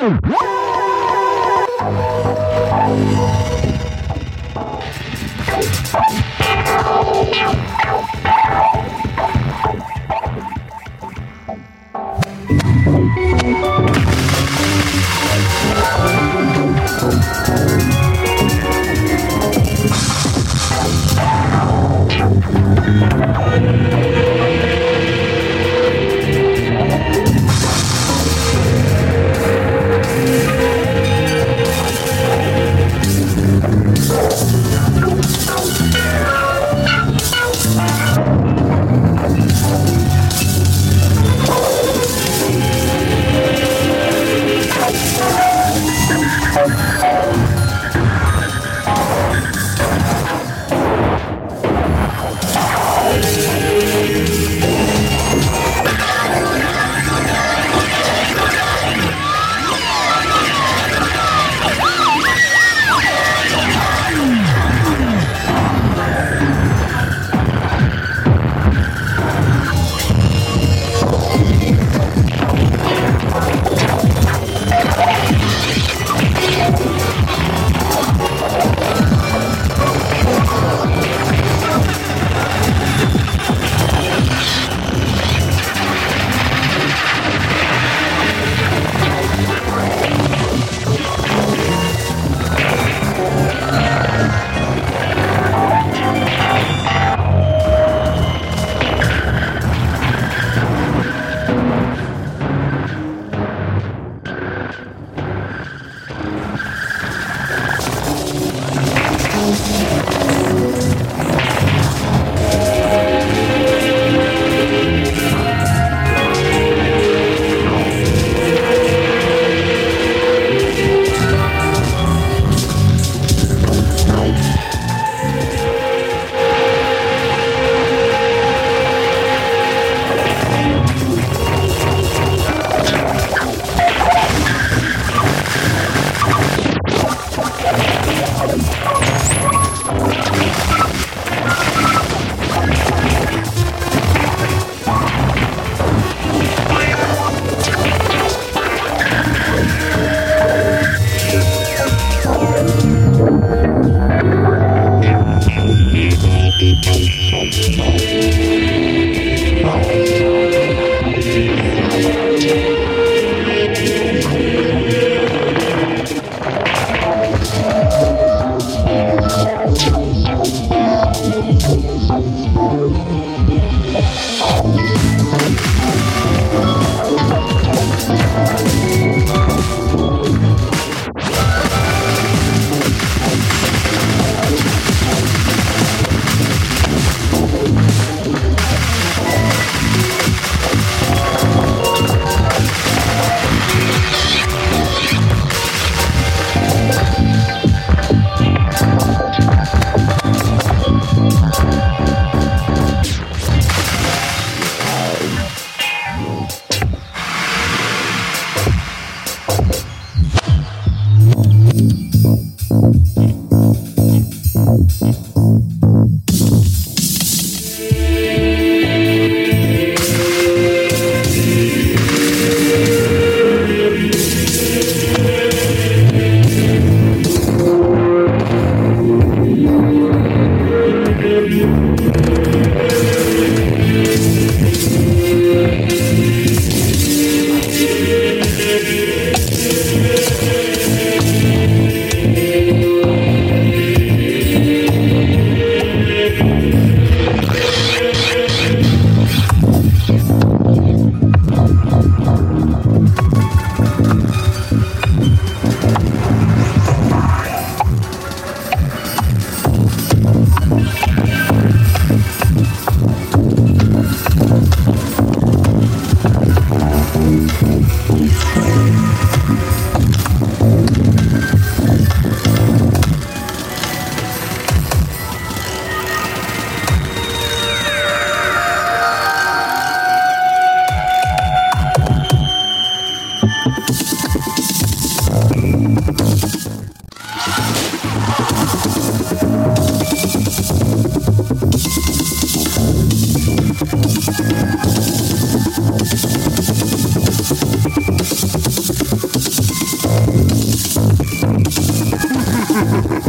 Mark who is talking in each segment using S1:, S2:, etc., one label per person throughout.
S1: Woo! Deus.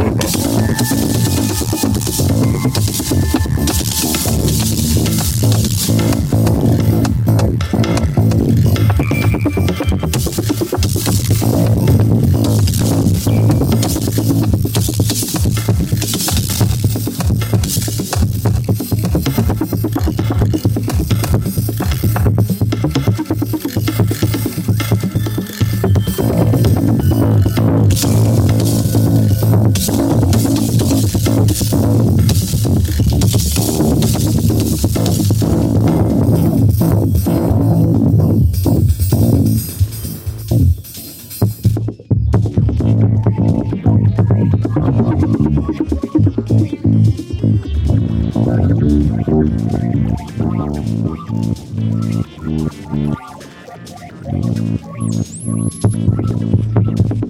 S1: Thank you. you